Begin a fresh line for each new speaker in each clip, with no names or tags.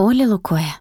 Оля Лукоя.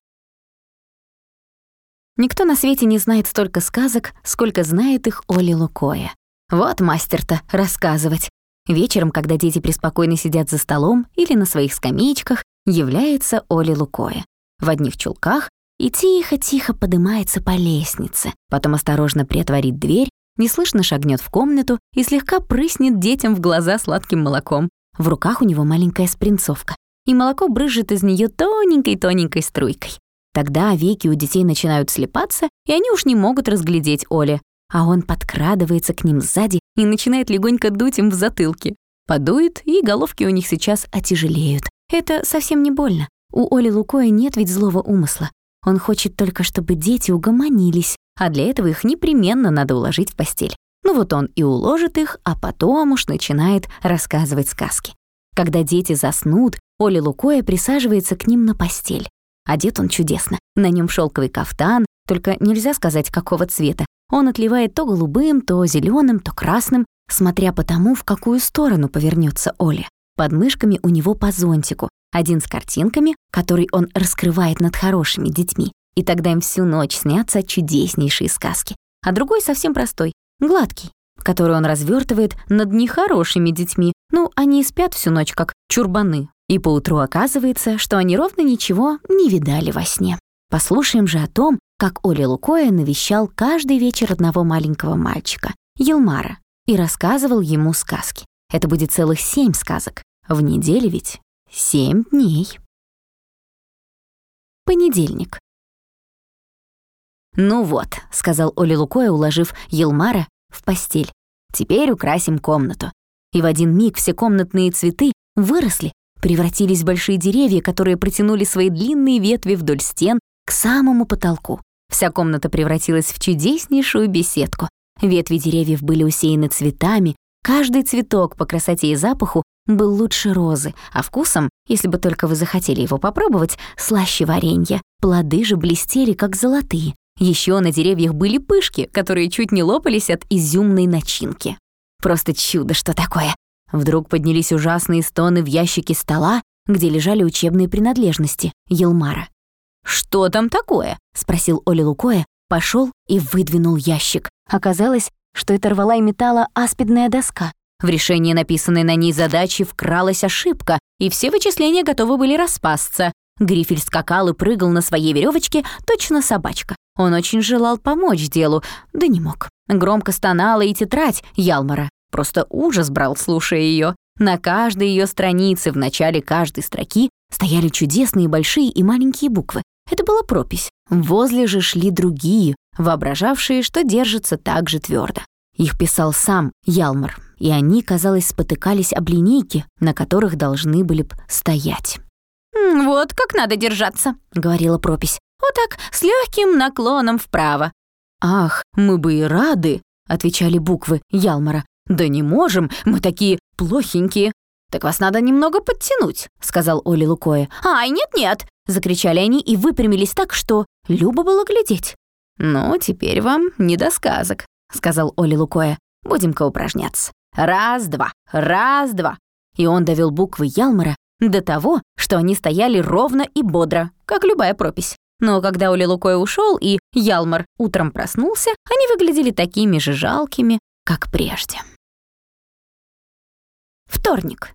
Никто на свете не знает столько сказок, сколько знает их Оля Лукоя. Вот мастер-то рассказывать. Вечером, когда дети преспокойно сидят за столом или на своих скамеечках, является Оля Лукоя. В одних чулках и тихо-тихо поднимается по лестнице, потом осторожно приотворит дверь, неслышно шагнет в комнату и слегка прыснет детям в глаза сладким молоком. В руках у него маленькая спринцовка и молоко брызжет из нее тоненькой-тоненькой струйкой. Тогда веки у детей начинают слепаться, и они уж не могут разглядеть Оли, а он подкрадывается к ним сзади и начинает легонько дуть им в затылке. Подует, и головки у них сейчас отяжелеют. Это совсем не больно. У Оли Лукоя нет ведь злого умысла. Он хочет только, чтобы дети угомонились, а для этого их непременно надо уложить в постель. Ну вот он и уложит их, а потом уж начинает рассказывать сказки. Когда дети заснут, Оля Лукоя присаживается к ним на постель. Одет он чудесно. На нем шелковый кафтан, только нельзя сказать, какого цвета. Он отливает то голубым, то зеленым, то красным, смотря по тому, в какую сторону повернется Оля. Под мышками у него по зонтику, один с картинками, который он раскрывает над хорошими детьми. И тогда им всю ночь снятся чудеснейшие сказки. А другой совсем простой, гладкий, который он развертывает над нехорошими детьми. Ну, они спят всю ночь, как чурбаны. И поутру оказывается, что они ровно ничего не видали во сне. Послушаем же о том, как Оля Лукоя навещал каждый вечер одного маленького мальчика, Елмара, и рассказывал ему сказки. Это будет целых семь сказок. В неделе ведь семь дней. Понедельник. «Ну вот», — сказал Оля Лукоя, уложив Елмара в постель. «Теперь украсим комнату». И в один миг все комнатные цветы выросли, превратились в большие деревья, которые протянули свои длинные ветви вдоль стен к самому потолку. Вся комната превратилась в чудеснейшую беседку. Ветви деревьев были усеяны цветами, каждый цветок по красоте и запаху был лучше розы, а вкусом, если бы только вы захотели его попробовать, слаще варенья. Плоды же блестели, как золотые. Еще на деревьях были пышки, которые чуть не лопались от изюмной начинки. Просто чудо, что такое. Вдруг поднялись ужасные стоны в ящике стола, где лежали учебные принадлежности Елмара. «Что там такое?» — спросил Оля Лукоя, пошел и выдвинул ящик. Оказалось, что это рвала и металла аспидная доска. В решении написанной на ней задачи вкралась ошибка, и все вычисления готовы были распасться. Грифель скакал и прыгал на своей веревочке, точно собачка. Он очень желал помочь делу, да не мог. Громко стонала и тетрадь Ялмара. Просто ужас брал, слушая ее. На каждой ее странице, в начале каждой строки, стояли чудесные большие и маленькие буквы. Это была пропись. Возле же шли другие, воображавшие, что держатся так же твердо. Их писал сам Ялмар, и они, казалось, спотыкались об линейки, на которых должны были б стоять. «Вот как надо держаться», — говорила пропись. «Вот так, с легким наклоном вправо». «Ах, мы бы и рады», — отвечали буквы Ялмара. «Да не можем, мы такие плохенькие». «Так вас надо немного подтянуть», — сказал Оли Лукоя. «Ай, нет-нет», — закричали они и выпрямились так, что любо было глядеть. «Ну, теперь вам не до сказок», — сказал Оли Лукоя. «Будем-ка упражняться. Раз-два, раз-два». И он довел буквы Ялмара до того, что они стояли ровно и бодро, как любая пропись. Но когда Оли Лукоя ушел и Ялмар утром проснулся, они выглядели такими же жалкими, как прежде. Вторник.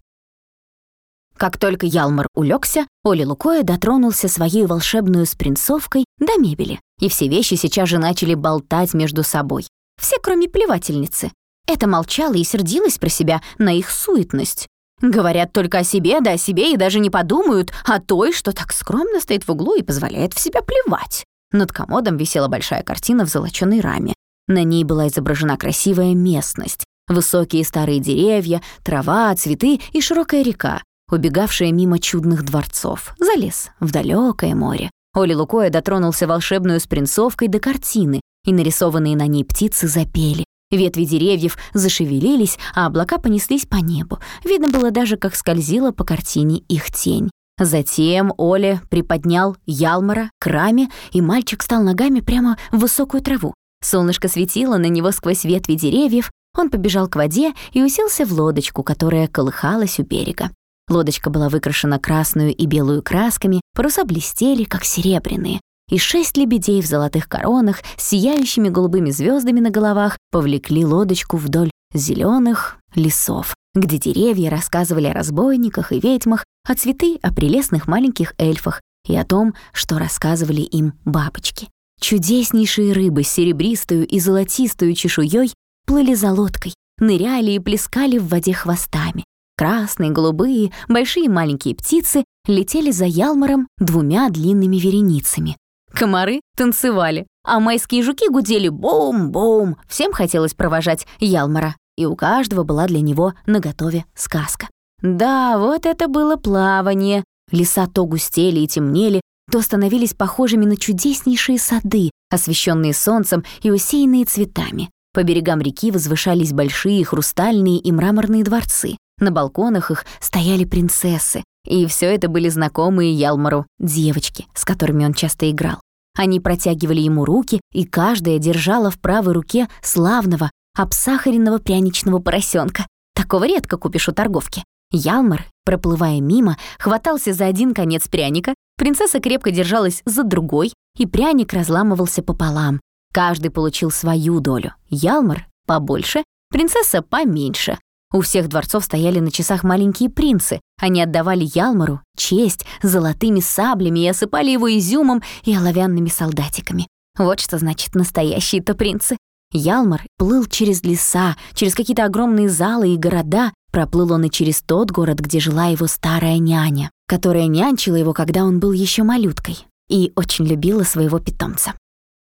Как только Ялмар улегся, Оли Лукоя дотронулся своей волшебной спринцовкой до мебели, и все вещи сейчас же начали болтать между собой. Все, кроме плевательницы. Это молчала и сердилась про себя на их суетность. Говорят только о себе, да о себе и даже не подумают о той, что так скромно стоит в углу и позволяет в себя плевать. Над комодом висела большая картина в золочёной раме. На ней была изображена красивая местность. Высокие старые деревья, трава, цветы и широкая река, убегавшая мимо чудных дворцов, за лес, в далекое море. Оли Лукоя дотронулся волшебную спринцовкой до картины, и нарисованные на ней птицы запели. Ветви деревьев зашевелились, а облака понеслись по небу. Видно было даже, как скользила по картине их тень. Затем Оля приподнял Ялмара к раме, и мальчик стал ногами прямо в высокую траву. Солнышко светило на него сквозь ветви деревьев, он побежал к воде и уселся в лодочку, которая колыхалась у берега. Лодочка была выкрашена красную и белую красками, паруса блестели, как серебряные, и шесть лебедей в золотых коронах с сияющими голубыми звездами на головах повлекли лодочку вдоль зеленых лесов, где деревья рассказывали о разбойниках и ведьмах, а цветы — о прелестных маленьких эльфах и о том, что рассказывали им бабочки. Чудеснейшие рыбы с серебристую и золотистую чешуей плыли за лодкой, ныряли и плескали в воде хвостами. Красные, голубые, большие и маленькие птицы летели за Ялмаром двумя длинными вереницами. Комары танцевали, а майские жуки гудели бум-бум. Всем хотелось провожать Ялмара, и у каждого была для него наготове сказка. Да, вот это было плавание. Леса то густели и темнели, то становились похожими на чудеснейшие сады, освещенные солнцем и усеянные цветами. По берегам реки возвышались большие хрустальные и мраморные дворцы. На балконах их стояли принцессы, и все это были знакомые Ялмару девочки, с которыми он часто играл. Они протягивали ему руки, и каждая держала в правой руке славного, обсахаренного пряничного поросенка. Такого редко купишь у торговки. Ялмар, проплывая мимо, хватался за один конец пряника, принцесса крепко держалась за другой, и пряник разламывался пополам. Каждый получил свою долю. Ялмар — побольше, принцесса — поменьше. У всех дворцов стояли на часах маленькие принцы. Они отдавали Ялмару честь золотыми саблями и осыпали его изюмом и оловянными солдатиками. Вот что значит настоящие-то принцы. Ялмар плыл через леса, через какие-то огромные залы и города. Проплыл он и через тот город, где жила его старая няня, которая нянчила его, когда он был еще малюткой, и очень любила своего питомца.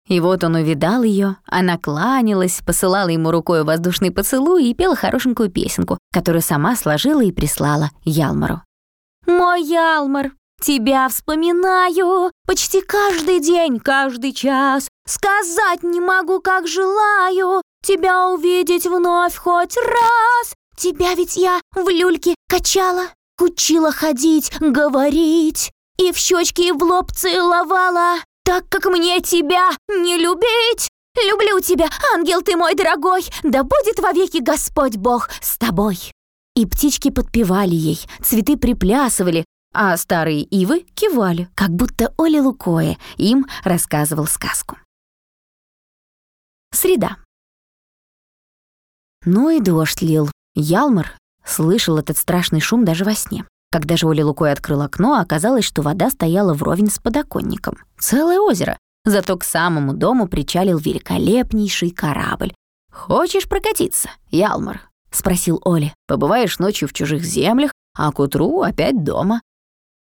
И вот он увидал ее, она кланялась, посылала ему рукой воздушный поцелуй и пела хорошенькую песенку, которую сама сложила и прислала Ялмару. «Мой Ялмар, тебя вспоминаю почти каждый день, каждый час. Сказать не могу, как желаю тебя увидеть вновь хоть раз. Тебя ведь я в люльке качала, учила ходить, говорить, и в щечки и в лоб целовала так как мне тебя не любить. Люблю тебя, ангел ты мой дорогой, да будет вовеки Господь Бог с тобой». И птички подпевали ей, цветы приплясывали, а старые ивы кивали, как будто Оля Лукое им рассказывал сказку. Среда. Ну и дождь лил. Ялмар слышал этот страшный шум даже во сне. Когда же Оля Лукой открыл окно, оказалось, что вода стояла вровень с подоконником. Целое озеро. Зато к самому дому причалил великолепнейший корабль. «Хочешь прокатиться, Ялмар?» — спросил Оля. «Побываешь ночью в чужих землях, а к утру опять дома».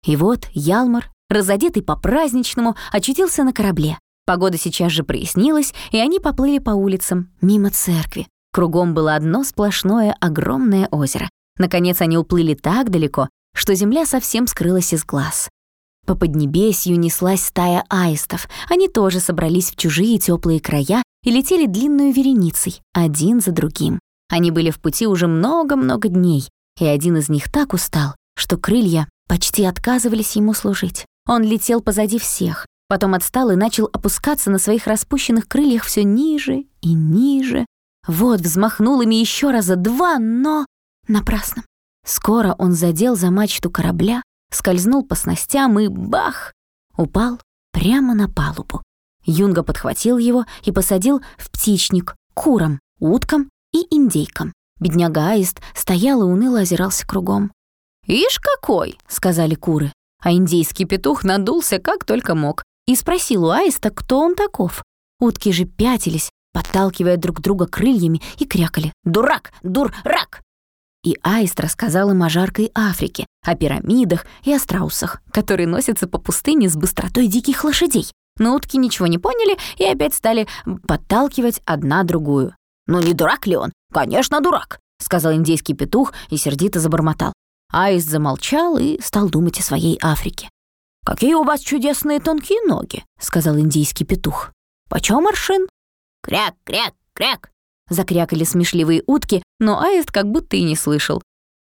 И вот Ялмар, разодетый по-праздничному, очутился на корабле. Погода сейчас же прояснилась, и они поплыли по улицам, мимо церкви. Кругом было одно сплошное огромное озеро. Наконец они уплыли так далеко, что земля совсем скрылась из глаз. По поднебесью неслась стая аистов. Они тоже собрались в чужие теплые края и летели длинную вереницей, один за другим. Они были в пути уже много-много дней, и один из них так устал, что крылья почти отказывались ему служить. Он летел позади всех, потом отстал и начал опускаться на своих распущенных крыльях все ниже и ниже. Вот взмахнул ими еще раза два, но напрасно. Скоро он задел за мачту корабля, скользнул по снастям и бах! Упал прямо на палубу. Юнга подхватил его и посадил в птичник курам, уткам и индейкам. Бедняга Аист стоял и уныло озирался кругом. «Ишь какой!» — сказали куры. А индейский петух надулся как только мог и спросил у Аиста, кто он таков. Утки же пятились, подталкивая друг друга крыльями и крякали «Дурак! Дур-рак!» И Аист рассказал им о жаркой Африке, о пирамидах и о страусах, которые носятся по пустыне с быстротой диких лошадей. Но утки ничего не поняли и опять стали подталкивать одна другую. «Ну не дурак ли он? Конечно, дурак!» — сказал индейский петух и сердито забормотал. Аист замолчал и стал думать о своей Африке. «Какие у вас чудесные тонкие ноги!» — сказал индейский петух. «Почем аршин?» «Кряк, кряк, кряк!» Закрякали смешливые утки, но Аист как будто и не слышал.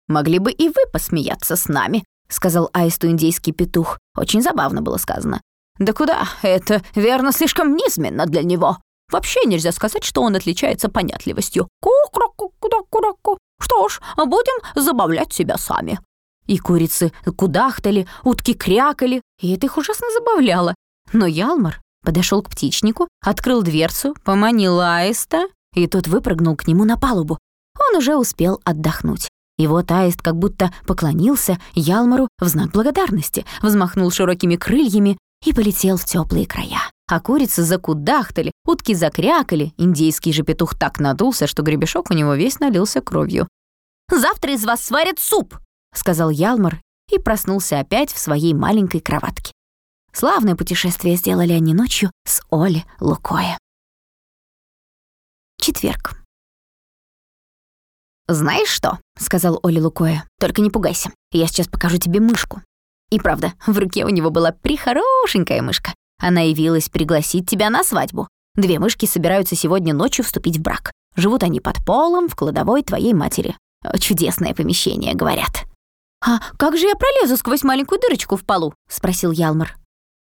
«Могли бы и вы посмеяться с нами», — сказал Аисту индейский петух. Очень забавно было сказано. «Да куда? Это, верно, слишком низменно для него. Вообще нельзя сказать, что он отличается понятливостью. Ку-краку-ку-ку-ку. Что ж, будем забавлять себя сами». И курицы кудахтали, утки крякали, и это их ужасно забавляло. Но Ялмар подошел к птичнику, открыл дверцу, поманил аиста, и тот выпрыгнул к нему на палубу. Он уже успел отдохнуть. И вот аист как будто поклонился Ялмару в знак благодарности, взмахнул широкими крыльями и полетел в теплые края. А курицы закудахтали, утки закрякали, индейский же петух так надулся, что гребешок у него весь налился кровью. «Завтра из вас сварят суп!» — сказал Ялмар и проснулся опять в своей маленькой кроватке. Славное путешествие сделали они ночью с Оли Лукоя. Четверг. «Знаешь что?» — сказал Оли Лукоя. «Только не пугайся, я сейчас покажу тебе мышку». И правда, в руке у него была прихорошенькая мышка. Она явилась пригласить тебя на свадьбу. Две мышки собираются сегодня ночью вступить в брак. Живут они под полом в кладовой твоей матери. Чудесное помещение, говорят. «А как же я пролезу сквозь маленькую дырочку в полу?» — спросил Ялмар.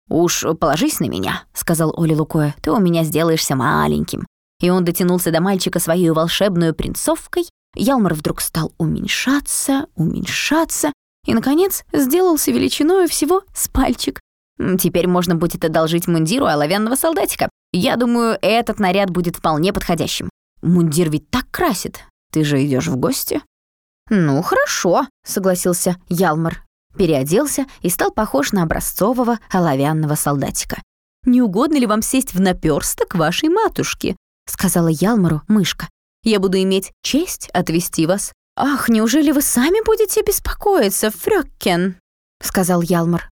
«Уж положись на меня», — сказал Оли Лукоя. «Ты у меня сделаешься маленьким». И он дотянулся до мальчика своей волшебной принцовкой. Ялмар вдруг стал уменьшаться, уменьшаться, и, наконец, сделался величиною всего с пальчик. Теперь можно будет одолжить мундиру оловянного солдатика. Я думаю, этот наряд будет вполне подходящим. Мундир ведь так красит. Ты же идешь в гости. Ну, хорошо, согласился Ялмар. Переоделся и стал похож на образцового оловянного солдатика. «Не угодно ли вам сесть в наперсток вашей матушки?» — сказала Ялмару мышка. «Я буду иметь честь отвести вас «Ах, неужели вы сами будете беспокоиться, Фрёккен?» — сказал Ялмар.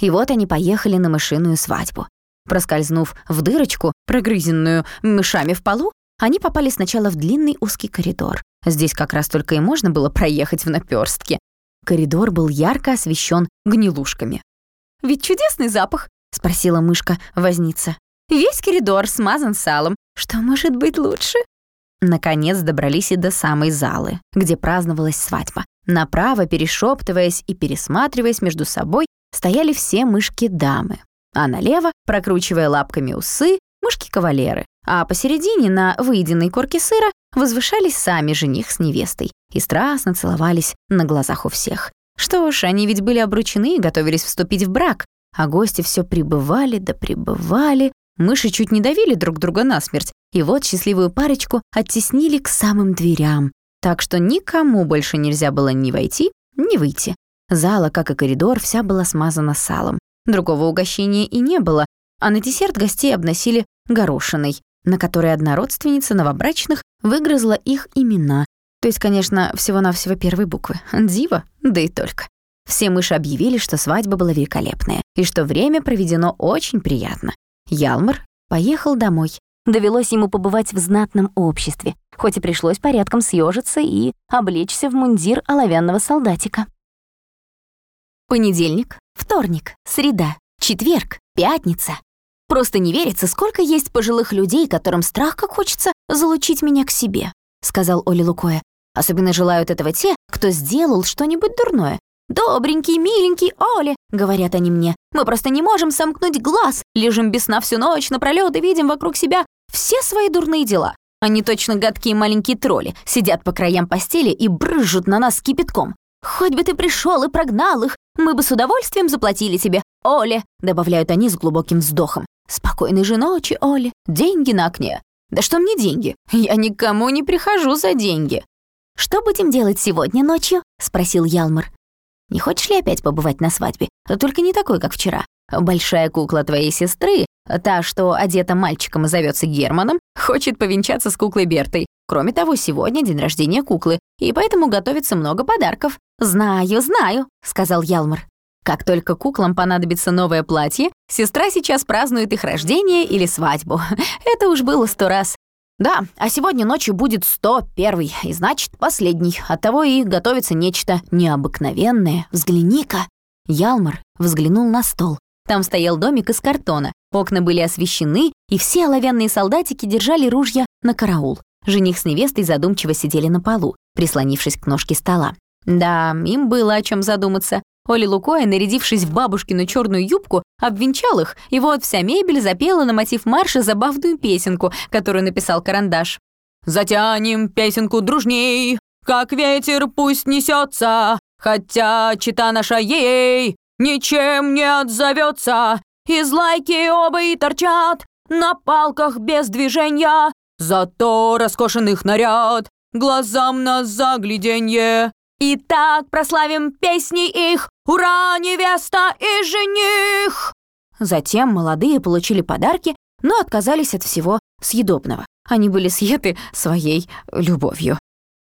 И вот они поехали на мышиную свадьбу. Проскользнув в дырочку, прогрызенную мышами в полу, они попали сначала в длинный узкий коридор. Здесь как раз только и можно было проехать в наперстке. Коридор был ярко освещен гнилушками. «Ведь чудесный запах?» — спросила мышка-возница. «Весь коридор смазан салом. Что может быть лучше?» Наконец добрались и до самой залы, где праздновалась свадьба. Направо, перешептываясь и пересматриваясь между собой, стояли все мышки-дамы, а налево, прокручивая лапками усы, мышки-кавалеры, а посередине на выеденной корке сыра возвышались сами жених с невестой и страстно целовались на глазах у всех. Что ж, они ведь были обручены и готовились вступить в брак, а гости все прибывали да прибывали, мыши чуть не давили друг друга насмерть, и вот счастливую парочку оттеснили к самым дверям, так что никому больше нельзя было ни войти, ни выйти. Зала, как и коридор, вся была смазана салом. Другого угощения и не было, а на десерт гостей обносили горошиной, на которой одна родственница новобрачных выгрызла их имена. То есть, конечно, всего-навсего первой буквы. Дива, да и только. Все мыши объявили, что свадьба была великолепная и что время проведено очень приятно. Ялмар поехал домой, Довелось ему побывать в знатном обществе, хоть и пришлось порядком съежиться и облечься в мундир оловянного солдатика. Понедельник, вторник, среда, четверг, пятница. Просто не верится, сколько есть пожилых людей, которым страх как хочется залучить меня к себе, сказал Оли Лукоя. Особенно желают этого те, кто сделал что-нибудь дурное. «Добренький, миленький Оли», — говорят они мне, «мы просто не можем сомкнуть глаз, лежим без сна всю ночь напролёт и видим вокруг себя все свои дурные дела. Они точно гадкие маленькие тролли, сидят по краям постели и брызжут на нас кипятком. Хоть бы ты пришел и прогнал их, мы бы с удовольствием заплатили тебе. Оле, добавляют они с глубоким вздохом. Спокойной же ночи, Оле. Деньги на окне. Да что мне деньги? Я никому не прихожу за деньги. Что будем делать сегодня ночью? спросил Ялмар. Не хочешь ли опять побывать на свадьбе? Только не такой, как вчера. Большая кукла твоей сестры Та, что одета мальчиком и зовется Германом, хочет повенчаться с куклой Бертой. Кроме того, сегодня день рождения куклы, и поэтому готовится много подарков. «Знаю, знаю», — сказал Ялмар. Как только куклам понадобится новое платье, сестра сейчас празднует их рождение или свадьбу. Это уж было сто раз. Да, а сегодня ночью будет сто первый, и значит, последний. Оттого и готовится нечто необыкновенное. Взгляни-ка. Ялмар взглянул на стол. Там стоял домик из картона, Окна были освещены, и все оловянные солдатики держали ружья на караул. Жених с невестой задумчиво сидели на полу, прислонившись к ножке стола. Да, им было о чем задуматься. Оля Лукоя, нарядившись в бабушкину черную юбку, обвенчал их, и вот вся мебель запела на мотив марша забавную песенку, которую написал Карандаш. «Затянем песенку дружней, как ветер пусть несется,
Хотя чита наша ей ничем не отзовется, Из лайки оба и торчат на палках без движения, Зато роскошен наряд, глазам на загляденье. И так прославим песни их, ура, невеста и жених!»
Затем молодые получили подарки, но отказались от всего съедобного. Они были съеты своей любовью.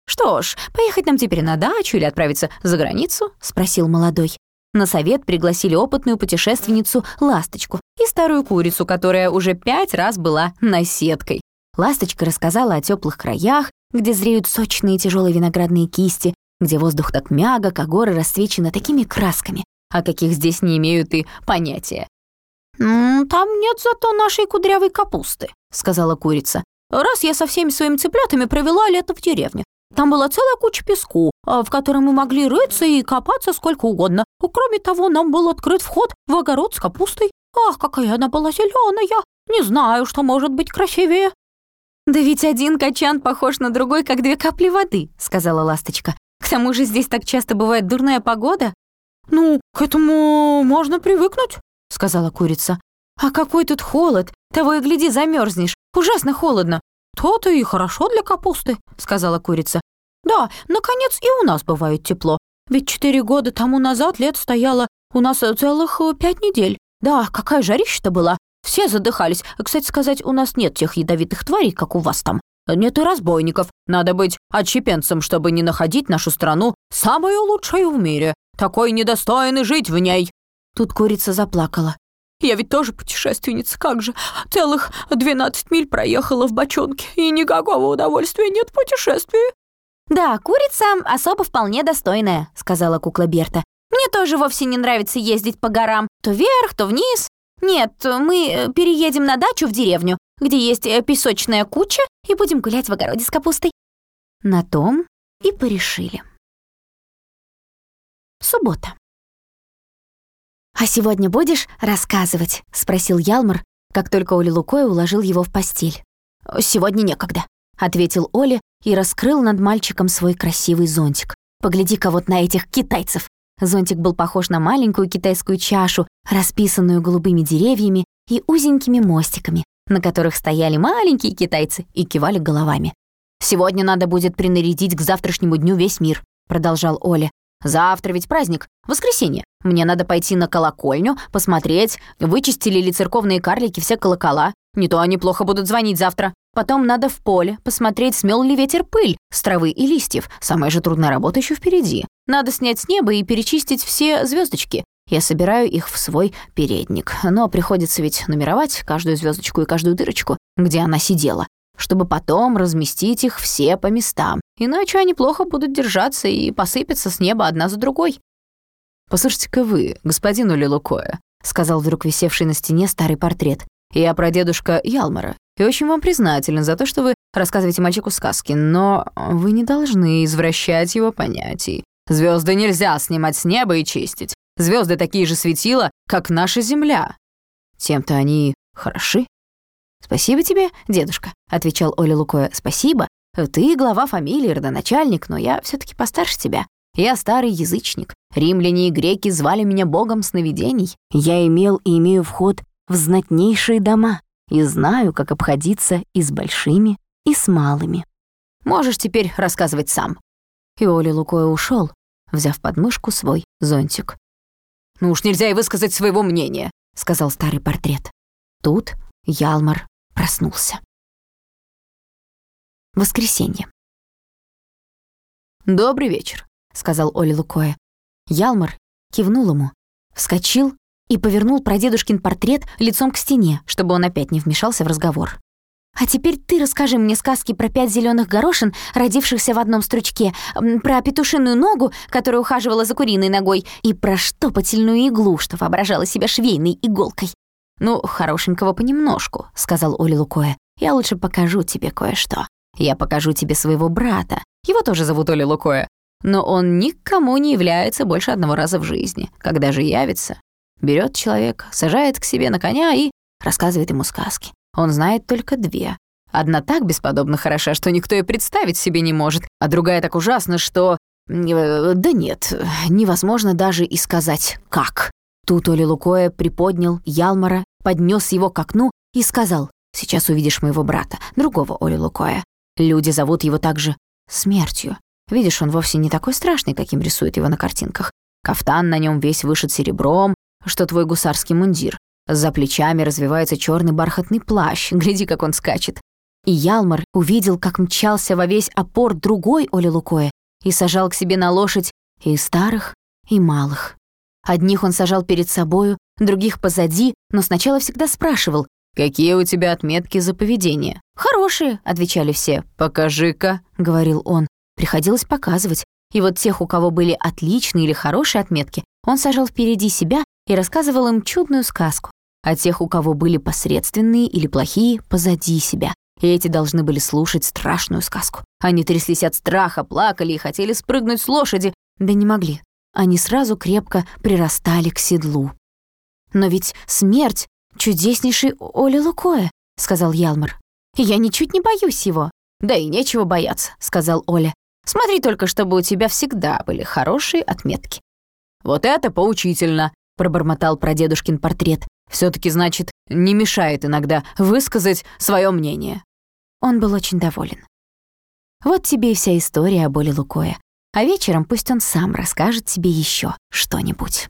«Что ж, поехать нам теперь на дачу или отправиться за границу?» — спросил молодой. На совет пригласили опытную путешественницу Ласточку и старую курицу, которая уже пять раз была наседкой. Ласточка рассказала о теплых краях, где зреют сочные тяжелые виноградные кисти, где воздух так мягок, а горы расцвечены такими красками, о каких здесь не имеют и понятия.
«Там нет зато нашей кудрявой капусты», — сказала курица. «Раз я со всеми своими цыплятами провела лето в деревне, там была целая куча песку, а, в котором мы могли рыться и копаться сколько угодно. Кроме того, нам был открыт вход в огород с капустой. Ах, какая она была зеленая! Не знаю, что может быть красивее.
«Да ведь один качан похож на другой, как две капли воды», — сказала ласточка. «К тому же здесь так часто бывает дурная погода».
«Ну, к этому можно привыкнуть», — сказала курица.
«А какой тут холод! Того и гляди, замерзнешь. Ужасно холодно».
«То-то и хорошо для капусты», — сказала курица. «Да, наконец и у нас бывает тепло. Ведь четыре года тому назад лет стояло у нас целых пять недель. Да, какая жарища-то была. Все задыхались. Кстати сказать, у нас нет тех ядовитых тварей, как у вас там. Нет и разбойников. Надо быть отщепенцем, чтобы не находить нашу страну самую лучшую в мире. Такой недостойный жить в ней».
Тут курица заплакала.
«Я ведь тоже путешественница, как же. Целых двенадцать миль проехала в бочонке, и никакого удовольствия нет в путешествии».
«Да, курица особо вполне достойная», — сказала кукла Берта. «Мне тоже вовсе не нравится ездить по горам. То вверх, то вниз. «Нет, мы э, переедем на дачу в деревню, где есть э, песочная куча, и будем гулять в огороде с капустой». На том и порешили. Суббота. «А сегодня будешь рассказывать?» — спросил Ялмар, как только Оля Лукой уложил его в постель.
«Сегодня некогда», —
ответил Оля и раскрыл над мальчиком свой красивый зонтик. «Погляди-ка вот на этих китайцев. Зонтик был похож на маленькую китайскую чашу, расписанную голубыми деревьями и узенькими мостиками, на которых стояли маленькие китайцы и кивали головами.
«Сегодня надо будет принарядить к завтрашнему дню весь мир», — продолжал Оля. «Завтра ведь праздник, воскресенье. Мне надо пойти на колокольню, посмотреть, вычистили ли церковные карлики все колокола. Не то они плохо будут звонить завтра. Потом надо в поле посмотреть, смел ли ветер пыль с травы и листьев. Самая же трудная работа еще впереди. Надо снять с неба и перечистить все звездочки. Я собираю их в свой передник. Но приходится ведь нумеровать каждую звездочку и каждую дырочку, где она сидела, чтобы потом разместить их все по местам. Иначе они плохо будут держаться и посыпятся с неба одна за другой. «Послушайте-ка вы, господин Улилукоя», — сказал вдруг висевший на стене старый портрет. Я прадедушка Ялмара и очень вам признателен за то, что вы рассказываете мальчику сказки, но вы не должны извращать его понятий. Звезды нельзя снимать с неба и чистить. Звезды такие же светила, как наша Земля. Тем-то они хороши. «Спасибо тебе, дедушка», — отвечал Оля Лукоя. «Спасибо. Ты глава фамилии, родоначальник, но я все таки постарше тебя. Я старый язычник. Римляне и греки звали меня богом сновидений. Я имел и имею вход в знатнейшие дома и знаю, как обходиться и с большими, и с малыми. Можешь теперь рассказывать сам». И Оля Лукоя ушел, взяв под мышку свой зонтик. «Ну уж нельзя и высказать своего мнения», — сказал старый портрет. Тут Ялмар проснулся. Воскресенье. «Добрый вечер», — сказал Оля Лукоя. Ялмар кивнул ему, вскочил и повернул прадедушкин портрет лицом к стене, чтобы он опять не вмешался в разговор. «А теперь ты расскажи мне сказки про пять зеленых горошин, родившихся в одном стручке, про петушиную ногу, которая ухаживала за куриной ногой, и про штопательную иглу, что воображала себя швейной иголкой». «Ну, хорошенького понемножку», — сказал Оля Лукоя. «Я лучше покажу тебе кое-что. Я покажу тебе своего брата. Его тоже зовут Оля Лукоя. Но он никому не является больше одного раза в жизни. Когда же явится, Берет человека, сажает к себе на коня и рассказывает ему сказки. Он знает только две. Одна так бесподобно хороша, что никто и представить себе не может, а другая так ужасна, что Э, да нет, невозможно даже и сказать «как». Тут Оли Лукоя приподнял Ялмара, поднес его к окну и сказал «Сейчас увидишь моего брата, другого Оли Лукоя. Люди зовут его также смертью. Видишь, он вовсе не такой страшный, каким рисуют его на картинках. Кафтан на нем весь вышит серебром, что твой гусарский мундир. За плечами развивается черный бархатный плащ. Гляди, как он скачет. И Ялмар увидел, как мчался во весь опор другой Оли Лукоя и сажал к себе на лошадь и старых, и малых. Одних он сажал перед собою, других позади, но сначала всегда спрашивал, «Какие у тебя отметки за поведение?» «Хорошие», — отвечали все. «Покажи-ка», — говорил он. Приходилось показывать. И вот тех, у кого были отличные или хорошие отметки, он сажал впереди себя и рассказывал им чудную сказку. А тех, у кого были посредственные или плохие, позади себя. И эти должны были слушать страшную сказку. Они тряслись от страха, плакали и хотели спрыгнуть с лошади, да не могли. Они сразу крепко прирастали к седлу. «Но ведь смерть — чудеснейший Оля Лукоя», — сказал Ялмар. «Я ничуть не боюсь его». «Да и нечего бояться», — сказал Оля. «Смотри только, чтобы у тебя всегда были хорошие отметки». «Вот это поучительно», — пробормотал прадедушкин портрет. все таки значит, не мешает иногда высказать свое мнение».
Он был очень доволен. Вот тебе и вся история о боли Лукоя. А вечером пусть он сам расскажет тебе еще что-нибудь.